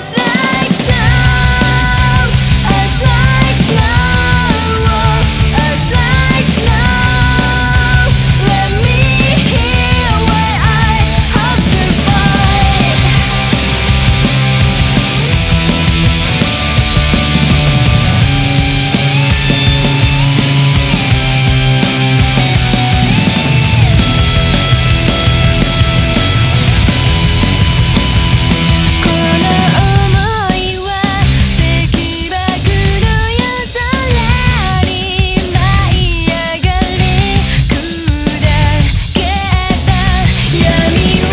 much me wrong.